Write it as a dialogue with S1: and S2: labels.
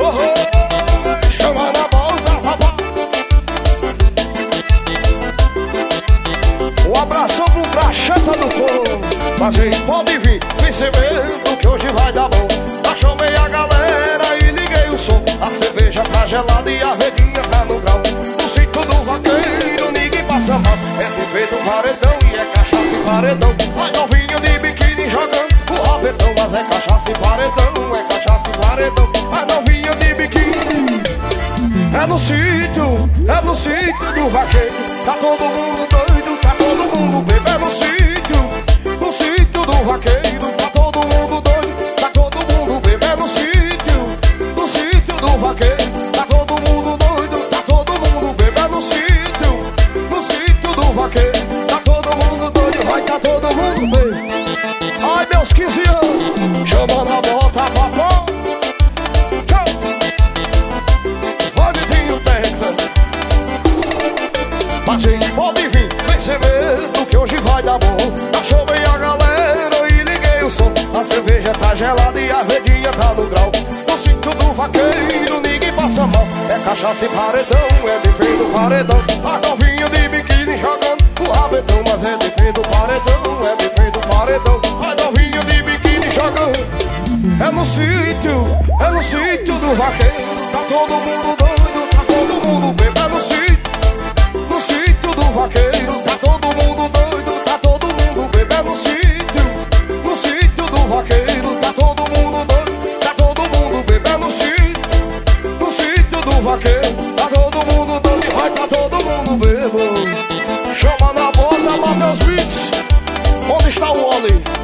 S1: Oh, oh, papai. Um abração pro cracheta do povo. Mas aí, pode vir, percebendo que hoje vai dar bom. Já chamei a galera e liguei o som. A cerveja tá gelada e a redinha tá no grau. No cinto do vaqueiro, ninguém passa mal. É TV do paredão e é cachaça e paredão. É cachaça e. Vai novinho de biquíni. É no sítio, é no sítio do vaqueiro Tá todo mundo doido, tá todo mundo bebo É no sítio, no sítio do vaqueiro Tá todo mundo doido, tá todo mundo bebo É no sítio, no sítio do vaqueiro Tá todo mundo doido, tá todo mundo bebo É no sítio, no sítio do vaqueiro cerveja tá gelada e a redinha tá no grau. No cinto do vaqueiro ninguém passa mal. É cachaça e paredão, é defeito do paredão. A novinha de biquíni jogando o rabetão Mas é defeito do paredão, é defeito do paredão. A novinha de biquíni jogando É no sítio, é no sítio do vaqueiro. Tá todo mundo doido, tá todo mundo bem É no sítio, no sítio do vaqueiro. do vaqueiro Tá todo mundo dando de raio, tá todo mundo bêbado chama na bota, Matheus Vintes Onde está o homem?